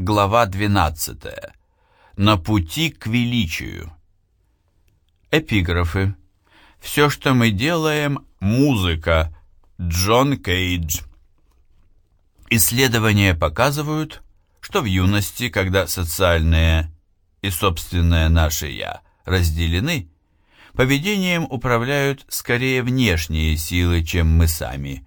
Глава 12. На пути к величию. Эпиграфы. Все, что мы делаем, музыка. Джон Кейдж. Исследования показывают, что в юности, когда социальное и собственное наше «я» разделены, поведением управляют скорее внешние силы, чем мы сами.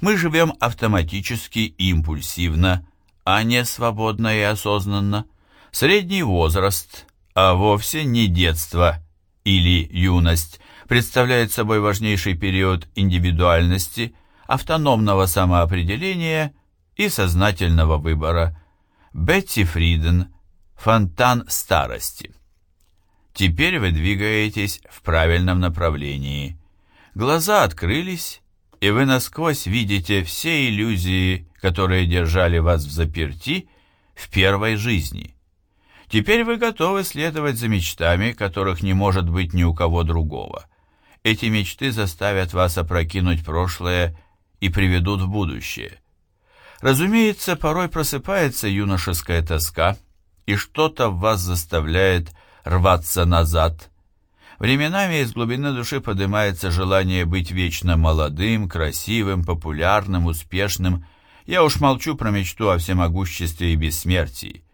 Мы живем автоматически и импульсивно, а не свободно и осознанно, средний возраст, а вовсе не детство или юность, представляет собой важнейший период индивидуальности, автономного самоопределения и сознательного выбора. Бетти Фриден «Фонтан старости». Теперь вы двигаетесь в правильном направлении. Глаза открылись, и вы насквозь видите все иллюзии, которые держали вас в заперти в первой жизни. Теперь вы готовы следовать за мечтами, которых не может быть ни у кого другого. Эти мечты заставят вас опрокинуть прошлое и приведут в будущее. Разумеется, порой просыпается юношеская тоска, и что-то в вас заставляет рваться назад – Временами из глубины души поднимается желание быть вечно молодым, красивым, популярным, успешным. Я уж молчу про мечту о всемогуществе и бессмертии.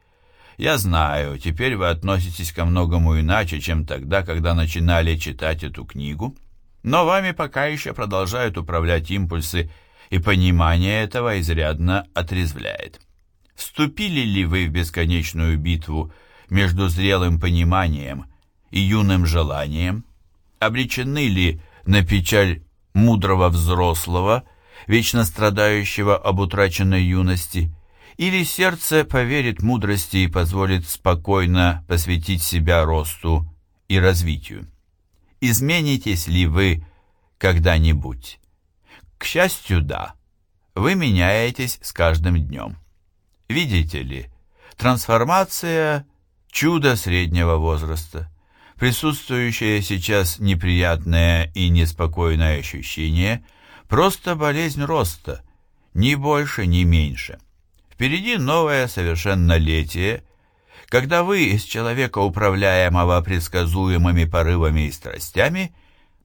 Я знаю, теперь вы относитесь ко многому иначе, чем тогда, когда начинали читать эту книгу, но вами пока еще продолжают управлять импульсы, и понимание этого изрядно отрезвляет. Вступили ли вы в бесконечную битву между зрелым пониманием – и юным желанием, обречены ли на печаль мудрого взрослого, вечно страдающего об утраченной юности, или сердце поверит мудрости и позволит спокойно посвятить себя росту и развитию. Изменитесь ли вы когда-нибудь? К счастью, да. Вы меняетесь с каждым днем. Видите ли, трансформация – чудо среднего возраста – Присутствующее сейчас неприятное и неспокойное ощущение – просто болезнь роста, ни больше, ни меньше. Впереди новое совершеннолетие, когда вы из человека, управляемого предсказуемыми порывами и страстями,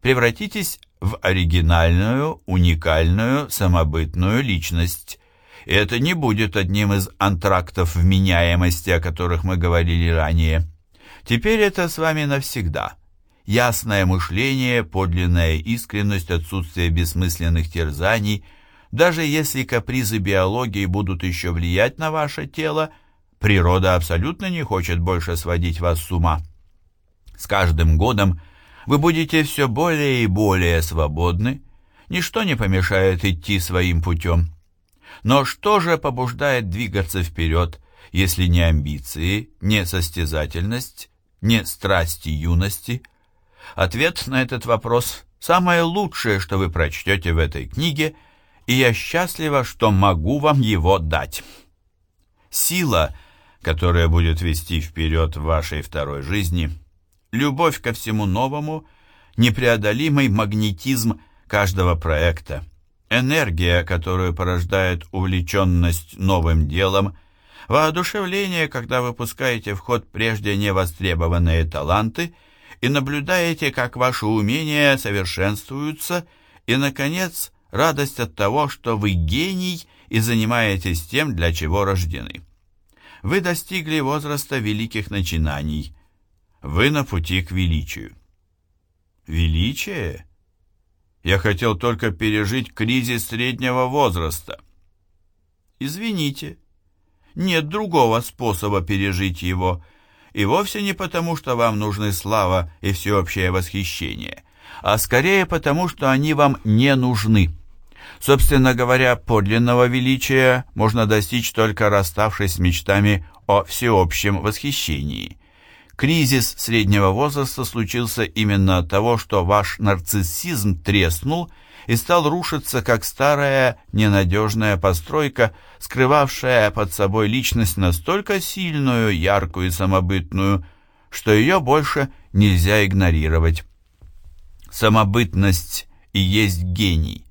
превратитесь в оригинальную, уникальную, самобытную личность. И это не будет одним из антрактов вменяемости, о которых мы говорили ранее. Теперь это с вами навсегда. Ясное мышление, подлинная искренность, отсутствие бессмысленных терзаний. Даже если капризы биологии будут еще влиять на ваше тело, природа абсолютно не хочет больше сводить вас с ума. С каждым годом вы будете все более и более свободны, ничто не помешает идти своим путем. Но что же побуждает двигаться вперед, если не амбиции, не состязательность, не страсти юности? Ответ на этот вопрос – самое лучшее, что вы прочтете в этой книге, и я счастлива, что могу вам его дать. Сила, которая будет вести вперед в вашей второй жизни, любовь ко всему новому, непреодолимый магнетизм каждого проекта, энергия, которую порождает увлеченность новым делом – Воодушевление, когда выпускаете в ход прежде невостребованные таланты и наблюдаете, как ваши умения совершенствуются, и, наконец, радость от того, что вы гений и занимаетесь тем, для чего рождены. Вы достигли возраста великих начинаний. Вы на пути к величию. Величие? Я хотел только пережить кризис среднего возраста. Извините, нет другого способа пережить его, и вовсе не потому, что вам нужны слава и всеобщее восхищение, а скорее потому, что они вам не нужны. Собственно говоря, подлинного величия можно достичь только расставшись с мечтами о всеобщем восхищении. Кризис среднего возраста случился именно от того, что ваш нарциссизм треснул и стал рушиться, как старая ненадежная постройка, скрывавшая под собой личность настолько сильную, яркую и самобытную, что ее больше нельзя игнорировать. Самобытность и есть гений.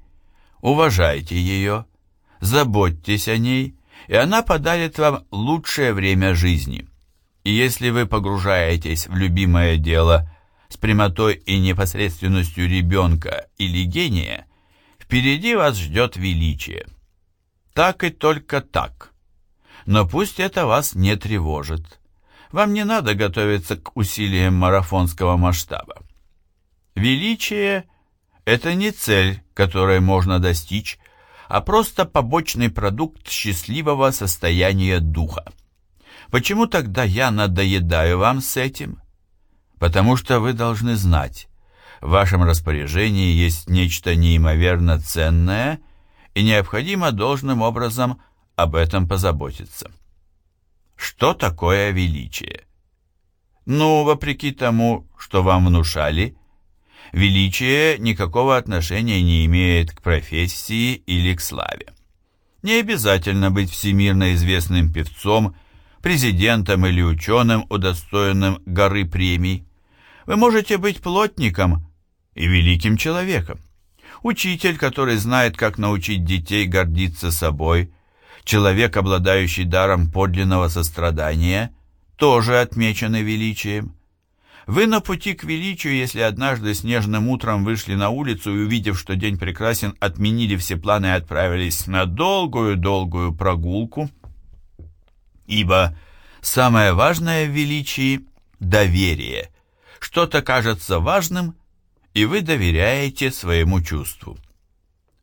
Уважайте ее, заботьтесь о ней, и она подарит вам лучшее время жизни. И если вы погружаетесь в любимое дело с прямотой и непосредственностью ребенка или гения, впереди вас ждет величие. Так и только так. Но пусть это вас не тревожит. Вам не надо готовиться к усилиям марафонского масштаба. Величие – это не цель, которой можно достичь, а просто побочный продукт счастливого состояния духа. Почему тогда я надоедаю вам с этим? Потому что вы должны знать, в вашем распоряжении есть нечто неимоверно ценное, и необходимо должным образом об этом позаботиться. Что такое величие? Ну, вопреки тому, что вам внушали, величие никакого отношения не имеет к профессии или к славе. Не обязательно быть всемирно известным певцом президентом или ученым, удостоенным горы премий. Вы можете быть плотником и великим человеком. Учитель, который знает, как научить детей гордиться собой, человек, обладающий даром подлинного сострадания, тоже отмечены величием. Вы на пути к величию, если однажды снежным утром вышли на улицу и, увидев, что день прекрасен, отменили все планы и отправились на долгую-долгую прогулку – ибо самое важное в величии – доверие. Что-то кажется важным, и вы доверяете своему чувству.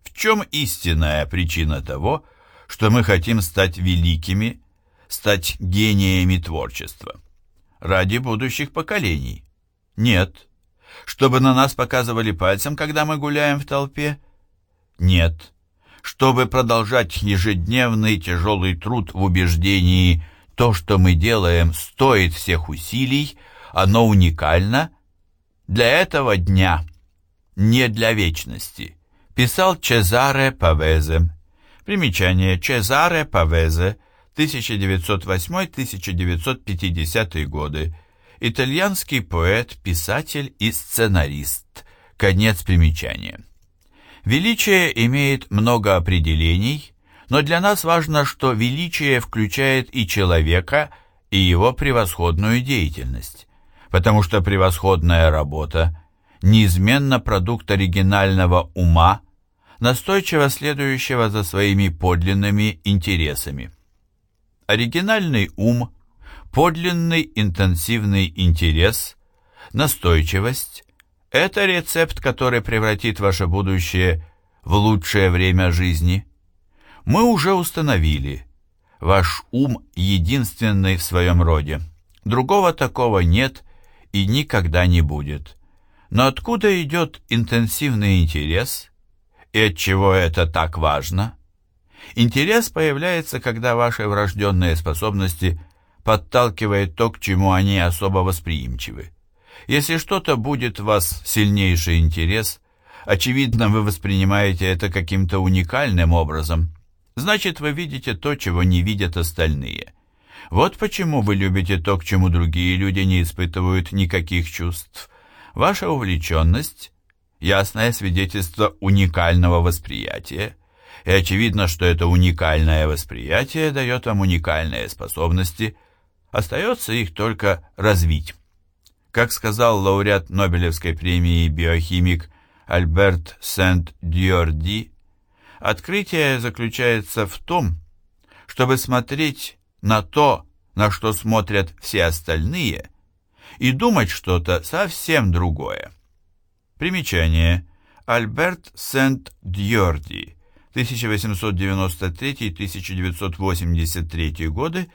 В чем истинная причина того, что мы хотим стать великими, стать гениями творчества? Ради будущих поколений? Нет. Чтобы на нас показывали пальцем, когда мы гуляем в толпе? Нет чтобы продолжать ежедневный тяжелый труд в убеждении «то, что мы делаем, стоит всех усилий, оно уникально», для этого дня, не для вечности, писал Чезаре Павезе. Примечание Чезаре Павезе, 1908-1950 годы, итальянский поэт, писатель и сценарист. Конец примечания. Величие имеет много определений, но для нас важно, что величие включает и человека, и его превосходную деятельность, потому что превосходная работа неизменно продукт оригинального ума, настойчиво следующего за своими подлинными интересами. Оригинальный ум, подлинный интенсивный интерес, настойчивость это рецепт, который превратит ваше будущее в лучшее время жизни. Мы уже установили, ваш ум единственный в своем роде. Другого такого нет и никогда не будет. Но откуда идет интенсивный интерес? И от чего это так важно? Интерес появляется, когда ваши врожденные способности подталкивают то, к чему они особо восприимчивы. Если что-то будет в вас сильнейший интерес, очевидно, вы воспринимаете это каким-то уникальным образом. Значит, вы видите то, чего не видят остальные. Вот почему вы любите то, к чему другие люди не испытывают никаких чувств. Ваша увлеченность – ясное свидетельство уникального восприятия, и очевидно, что это уникальное восприятие дает вам уникальные способности, остается их только развить. Как сказал лауреат Нобелевской премии биохимик Альберт Сент-Дьорди, открытие заключается в том, чтобы смотреть на то, на что смотрят все остальные, и думать что-то совсем другое. Примечание. Альберт Сент-Дьорди, 1893-1983 годы,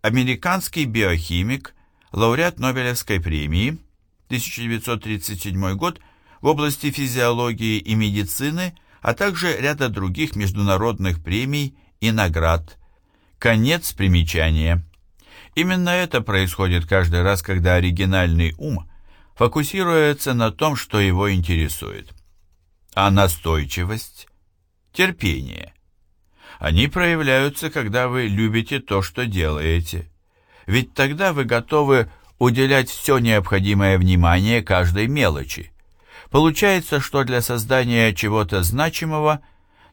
американский биохимик, лауреат Нобелевской премии 1937 год в области физиологии и медицины, а также ряда других международных премий и наград. Конец примечания. Именно это происходит каждый раз, когда оригинальный ум фокусируется на том, что его интересует. А настойчивость, терпение. Они проявляются, когда вы любите то, что делаете ведь тогда вы готовы уделять все необходимое внимание каждой мелочи. Получается, что для создания чего-то значимого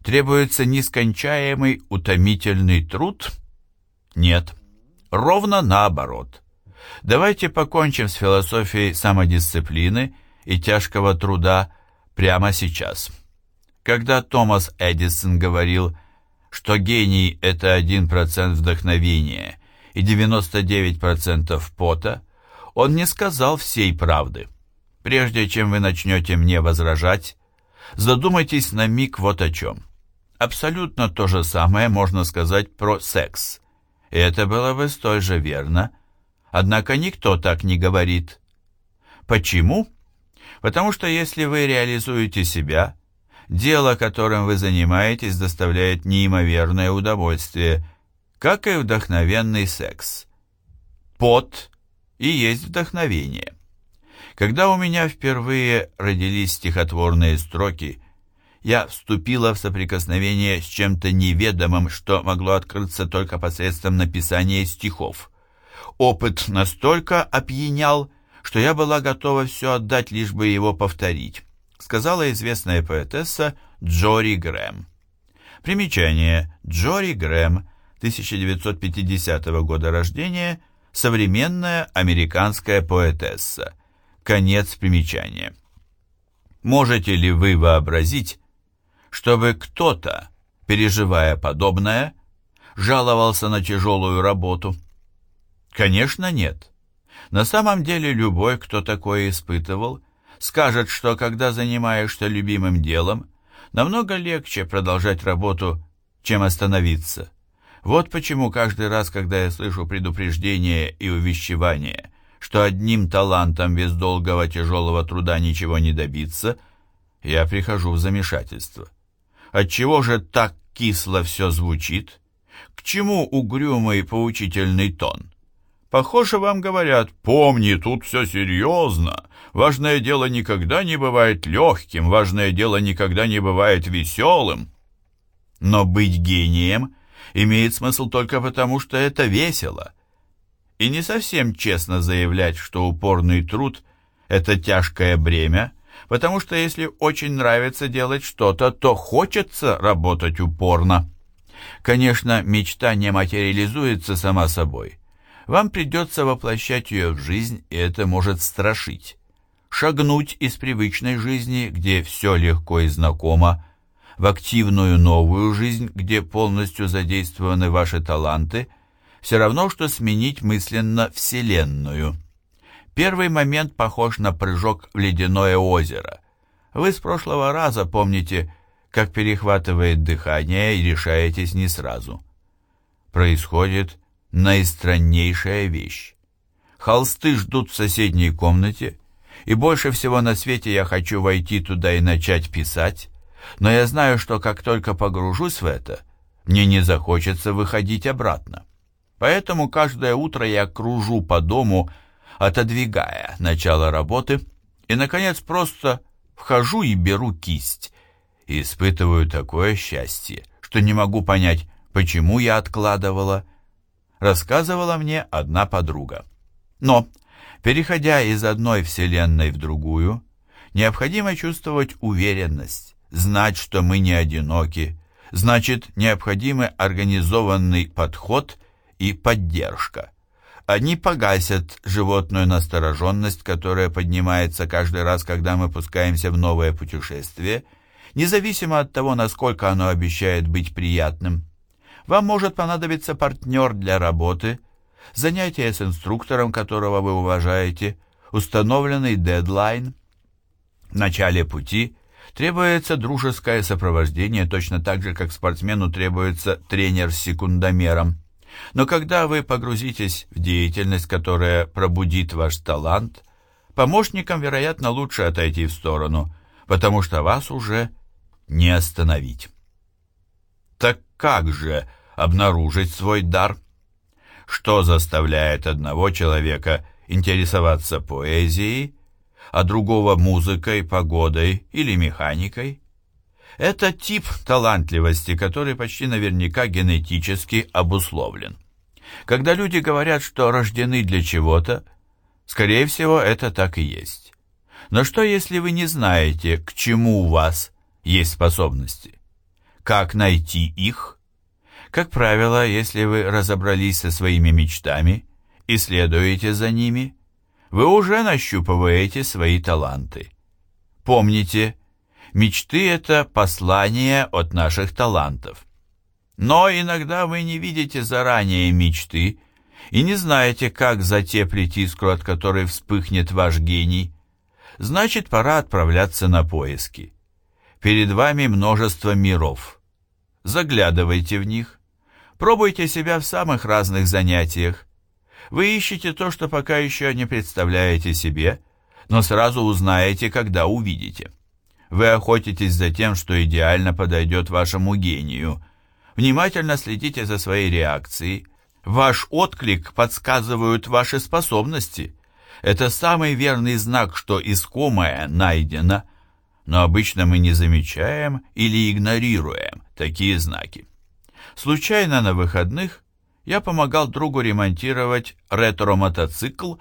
требуется нескончаемый утомительный труд? Нет, ровно наоборот. Давайте покончим с философией самодисциплины и тяжкого труда прямо сейчас. Когда Томас Эдисон говорил, что гений – это 1% вдохновения и 99% пота, он не сказал всей правды. Прежде чем вы начнете мне возражать, задумайтесь на миг вот о чем. Абсолютно то же самое можно сказать про секс. Это было бы столь же верно, однако никто так не говорит. Почему? Потому что если вы реализуете себя, дело, которым вы занимаетесь, доставляет неимоверное удовольствие, как и вдохновенный секс. Пот и есть вдохновение. Когда у меня впервые родились стихотворные строки, я вступила в соприкосновение с чем-то неведомым, что могло открыться только посредством написания стихов. Опыт настолько опьянял, что я была готова все отдать, лишь бы его повторить, сказала известная поэтесса Джори Грэм. Примечание. Джори Грэм, 1950 года рождения, современная американская поэтесса. Конец примечания. Можете ли вы вообразить, чтобы кто-то, переживая подобное, жаловался на тяжелую работу? Конечно, нет. На самом деле любой, кто такое испытывал, скажет, что когда занимаешься любимым делом, намного легче продолжать работу, чем остановиться. Вот почему каждый раз, когда я слышу предупреждение и увещевание, что одним талантом без долгого тяжелого труда ничего не добиться, я прихожу в замешательство. Отчего же так кисло все звучит? К чему угрюмый поучительный тон? Похоже, вам говорят, помни, тут все серьезно. Важное дело никогда не бывает легким, важное дело никогда не бывает веселым. Но быть гением имеет смысл только потому, что это весело. И не совсем честно заявлять, что упорный труд – это тяжкое бремя, потому что если очень нравится делать что-то, то хочется работать упорно. Конечно, мечта не материализуется сама собой. Вам придется воплощать ее в жизнь, и это может страшить. Шагнуть из привычной жизни, где все легко и знакомо, в активную новую жизнь, где полностью задействованы ваши таланты, все равно, что сменить мысленно Вселенную – Первый момент похож на прыжок в ледяное озеро. Вы с прошлого раза помните, как перехватывает дыхание и решаетесь не сразу. Происходит наистраннейшая вещь. Холсты ждут в соседней комнате, и больше всего на свете я хочу войти туда и начать писать, но я знаю, что как только погружусь в это, мне не захочется выходить обратно. Поэтому каждое утро я кружу по дому, отодвигая начало работы, и, наконец, просто вхожу и беру кисть. И испытываю такое счастье, что не могу понять, почему я откладывала. Рассказывала мне одна подруга. Но, переходя из одной вселенной в другую, необходимо чувствовать уверенность, знать, что мы не одиноки, значит, необходимы организованный подход и поддержка. Они погасят животную настороженность, которая поднимается каждый раз, когда мы пускаемся в новое путешествие, независимо от того, насколько оно обещает быть приятным. Вам может понадобиться партнер для работы, занятие с инструктором, которого вы уважаете, установленный дедлайн. В начале пути требуется дружеское сопровождение, точно так же, как спортсмену требуется тренер с секундомером. Но когда вы погрузитесь в деятельность, которая пробудит ваш талант, помощникам, вероятно, лучше отойти в сторону, потому что вас уже не остановить. Так как же обнаружить свой дар? Что заставляет одного человека интересоваться поэзией, а другого музыкой, погодой или механикой? Это тип талантливости, который почти наверняка генетически обусловлен. Когда люди говорят, что рождены для чего-то, скорее всего, это так и есть. Но что, если вы не знаете, к чему у вас есть способности? как найти их? Как правило, если вы разобрались со своими мечтами и следуете за ними, вы уже нащупываете свои таланты. Помните, мечты – это послание от наших талантов. Но иногда вы не видите заранее мечты и не знаете, как затеплить искру, от которой вспыхнет ваш гений. Значит, пора отправляться на поиски. Перед вами множество миров. Заглядывайте в них. Пробуйте себя в самых разных занятиях. Вы ищете то, что пока еще не представляете себе, но сразу узнаете, когда увидите. Вы охотитесь за тем, что идеально подойдет вашему гению. Внимательно следите за своей реакцией. Ваш отклик подсказывают ваши способности. Это самый верный знак, что искомое найдено, но обычно мы не замечаем или игнорируем такие знаки. Случайно на выходных я помогал другу ремонтировать ретро-мотоцикл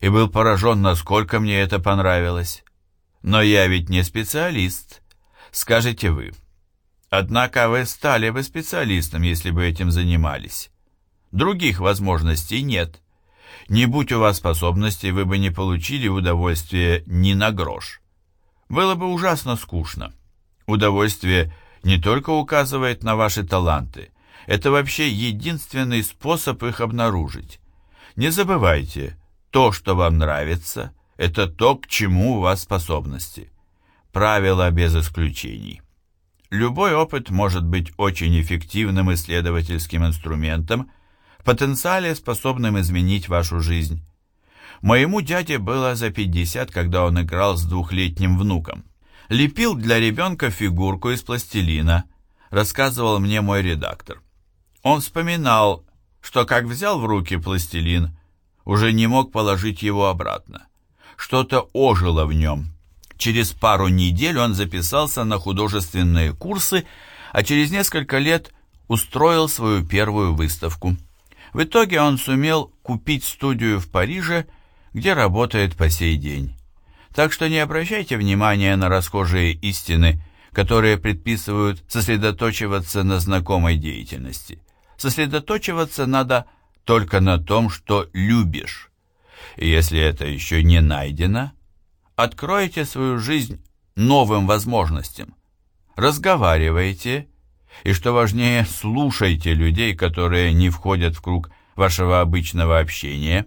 и был поражен, насколько мне это понравилось. Но я ведь не специалист, скажете вы. Однако вы стали бы специалистом, если бы этим занимались. Других возможностей нет. Не будь у вас способностей, вы бы не получили удовольствия ни на грош. Было бы ужасно скучно. Удовольствие не только указывает на ваши таланты, это вообще единственный способ их обнаружить. Не забывайте, то, что вам нравится, это то, к чему у вас способности. Правило без исключений. Любой опыт может быть очень эффективным исследовательским инструментом, потенциале способным изменить вашу жизнь. Моему дяде было за 50, когда он играл с двухлетним внуком. Лепил для ребенка фигурку из пластилина, рассказывал мне мой редактор. Он вспоминал, что как взял в руки пластилин, уже не мог положить его обратно. Что-то ожило в нем. Через пару недель он записался на художественные курсы, а через несколько лет устроил свою первую выставку. В итоге он сумел купить студию в Париже, где работает по сей день. Так что не обращайте внимания на расхожие истины, которые предписывают сосредоточиваться на знакомой деятельности. Сосредоточиваться надо только на том, что любишь. И если это еще не найдено, откройте свою жизнь новым возможностям. Разговаривайте и, что важнее, слушайте людей, которые не входят в круг вашего обычного общения.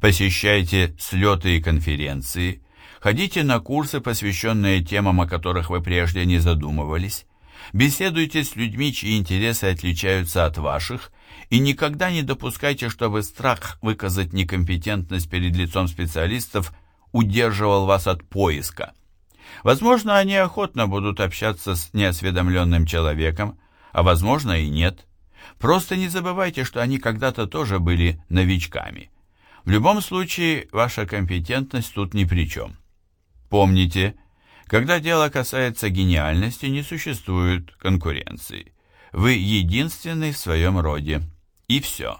Посещайте слеты и конференции, ходите на курсы, посвященные темам, о которых вы прежде не задумывались. Беседуйте с людьми, чьи интересы отличаются от ваших, и никогда не допускайте, чтобы страх выказать некомпетентность перед лицом специалистов удерживал вас от поиска. Возможно, они охотно будут общаться с неосведомленным человеком, а возможно и нет. Просто не забывайте, что они когда-то тоже были новичками. В любом случае, ваша компетентность тут ни при чем. Помните, когда дело касается гениальности, не существует конкуренции. Вы единственный в своем роде. И все.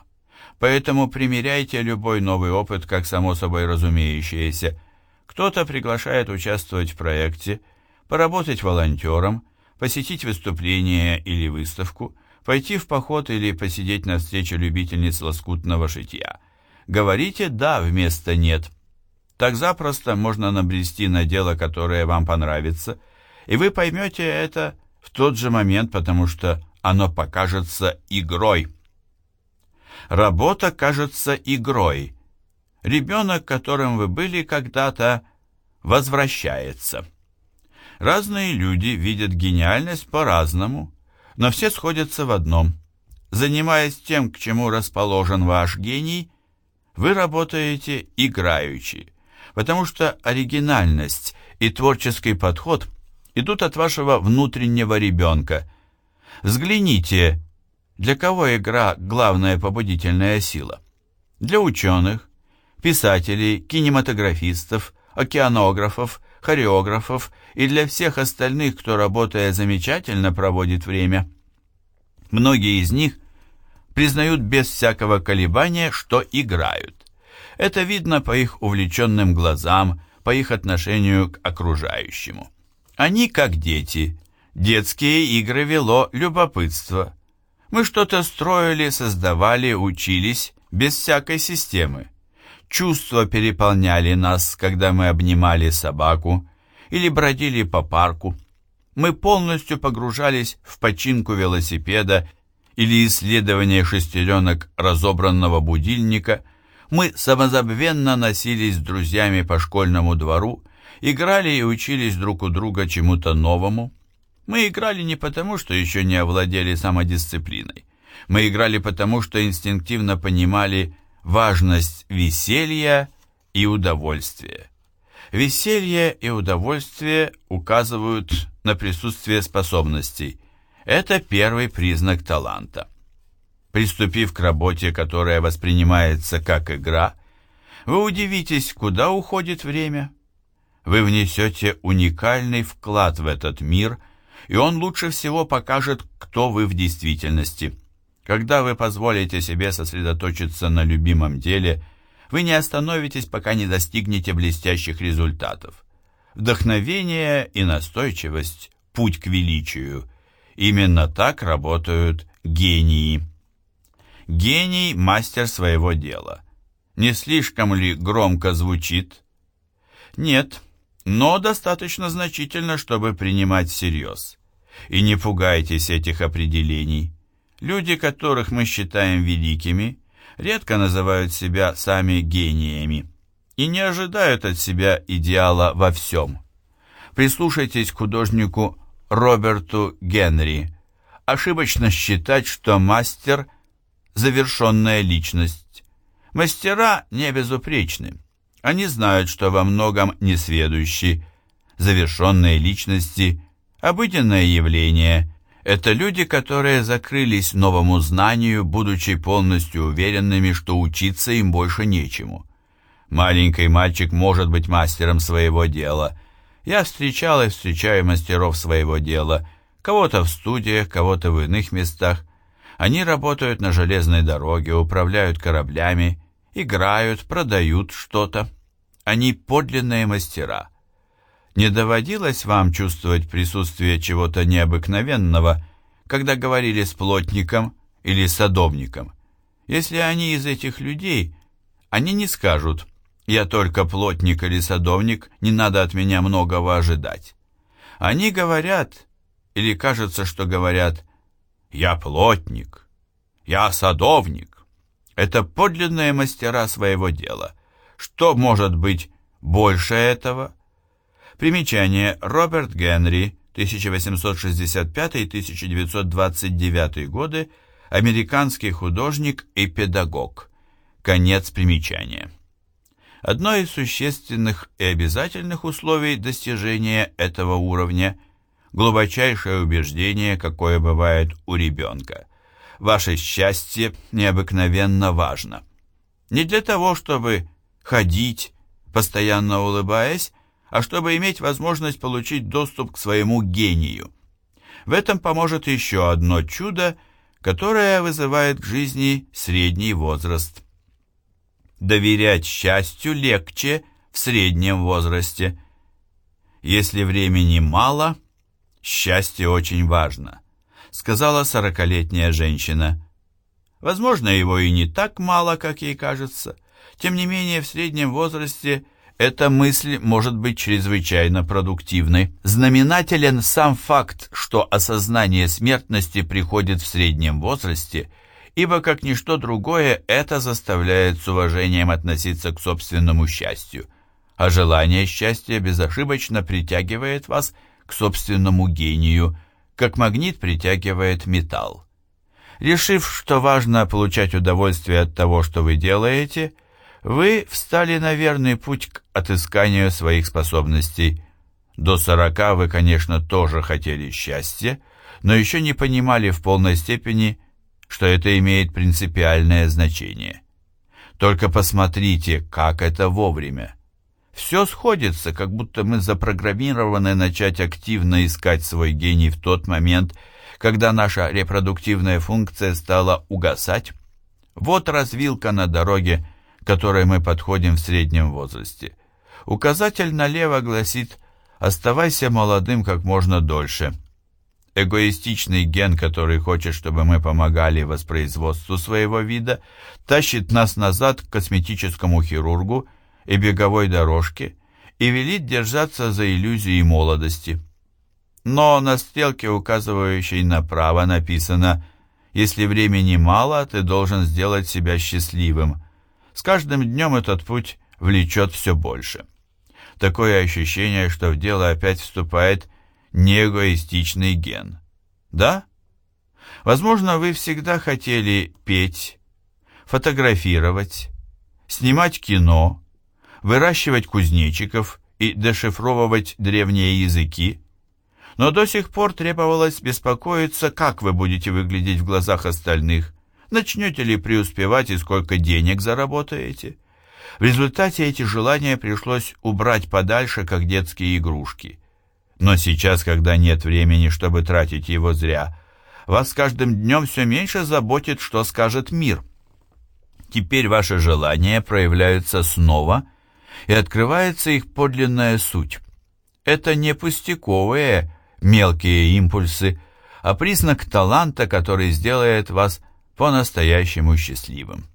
Поэтому примеряйте любой новый опыт как само собой разумеющееся. Кто-то приглашает участвовать в проекте, поработать волонтером, посетить выступление или выставку, пойти в поход или посидеть на встрече любительниц лоскутного шитья. Говорите «да» вместо «нет». Так запросто можно набрести на дело, которое вам понравится, и вы поймете это в тот же момент, потому что оно покажется игрой. Работа кажется игрой. Ребенок, которым вы были когда-то, возвращается. Разные люди видят гениальность по-разному, но все сходятся в одном. Занимаясь тем, к чему расположен ваш гений, вы работаете играючи потому что оригинальность и творческий подход идут от вашего внутреннего ребенка. Взгляните, для кого игра – главная побудительная сила? Для ученых, писателей, кинематографистов, океанографов, хореографов и для всех остальных, кто, работая замечательно, проводит время. Многие из них признают без всякого колебания, что играют. Это видно по их увлеченным глазам, по их отношению к окружающему. Они как дети, Детские игры вело любопытство. Мы что-то строили, создавали, учились, без всякой системы. Чувства переполняли нас, когда мы обнимали собаку или бродили по парку. Мы полностью погружались в починку велосипеда или исследование шестеренок разобранного будильника. Мы самозабвенно носились с друзьями по школьному двору, играли и учились друг у друга чему-то новому. Мы играли не потому, что еще не овладели самодисциплиной. Мы играли потому, что инстинктивно понимали важность веселья и удовольствия. Веселье и удовольствие указывают на присутствие способностей. Это первый признак таланта. Приступив к работе, которая воспринимается как игра, вы удивитесь, куда уходит время. Вы внесете уникальный вклад в этот мир – и он лучше всего покажет, кто вы в действительности. Когда вы позволите себе сосредоточиться на любимом деле, вы не остановитесь, пока не достигнете блестящих результатов. Вдохновение и настойчивость – путь к величию. Именно так работают гении. Гений – мастер своего дела. Не слишком ли громко звучит? Нет, но достаточно значительно, чтобы принимать всерьез. И не пугайтесь этих определений. Люди, которых мы считаем великими, редко называют себя сами гениями и не ожидают от себя идеала во всем. Прислушайтесь к художнику Роберту Генри. Ошибочно считать, что мастер – завершенная личность. Мастера не безупречны. Они знают, что во многом несведущи. Завершенные личности Обыденное явление – это люди, которые закрылись новому знанию, будучи полностью уверенными, что учиться им больше нечему. Маленький мальчик может быть мастером своего дела. Я встречал и встречаю мастеров своего дела, кого-то в студиях, кого-то в иных местах. Они работают на железной дороге, управляют кораблями, играют, продают что-то. Они подлинные мастера – не доводилось вам чувствовать присутствие чего-то необыкновенного, когда говорили с плотником или садовником? Если они из этих людей, они не скажут «я только плотник или садовник, не надо от меня многого ожидать». Они говорят, или кажется, что говорят «я плотник», «я садовник». Это подлинные мастера своего дела. Что может быть больше этого? Примечание. Роберт Генри, 1865-1929 годы, американский художник и педагог. Конец примечания. Одно из существенных и обязательных условий достижения этого уровня – глубочайшее убеждение, какое бывает у ребенка. Ваше счастье необыкновенно важно. Не для того, чтобы ходить, постоянно улыбаясь, а чтобы иметь возможность получить доступ к своему гению. В этом поможет еще одно чудо, которое вызывает к жизни средний возраст. Доверять счастью легче в среднем возрасте. Если времени мало, счастье очень важно, сказала сорокалетняя женщина. Возможно, его и не так мало, как ей кажется. Тем не менее, в среднем возрасте – эта мысль может быть чрезвычайно продуктивной. Знаменателен сам факт, что осознание смертности приходит в среднем возрасте, ибо, как ничто другое, это заставляет с уважением относиться к собственному счастью, а желание счастья безошибочно притягивает вас к собственному гению, как магнит притягивает металл. Решив, что важно получать удовольствие от того, что вы делаете – вы встали на верный путь к отысканию своих способностей. До сорока вы, конечно, тоже хотели счастья, но еще не понимали в полной степени, что это имеет принципиальное значение. Только посмотрите, как это вовремя. Все сходится, как будто мы запрограммированы начать активно искать свой гений в тот момент, когда наша репродуктивная функция стала угасать. Вот развилка на дороге, к которой мы подходим в среднем возрасте. Указатель налево гласит «Оставайся молодым как можно дольше». Эгоистичный ген, который хочет, чтобы мы помогали воспроизводству своего вида, тащит нас назад к косметическому хирургу и беговой дорожке и велит держаться за иллюзией молодости. Но на стрелке, указывающей направо, написано «Если времени мало, ты должен сделать себя счастливым». С каждым днем этот путь влечет все больше. Такое ощущение, что в дело опять вступает неэгоистичный ген. Да? Возможно, вы всегда хотели петь, фотографировать, снимать кино, выращивать кузнечиков и дешифровывать древние языки, но до сих пор требовалось беспокоиться, как вы будете выглядеть в глазах остальных, начнете ли преуспевать и сколько денег заработаете. В результате эти желания пришлось убрать подальше, как детские игрушки. Но сейчас, когда нет времени, чтобы тратить его зря, вас с каждым днем все меньше заботит, что скажет мир. Теперь ваши желания проявляются снова, и открывается их подлинная суть. Это не пустяковые, мелкие импульсы, а признак таланта, который сделает вас по-настоящему счастливым.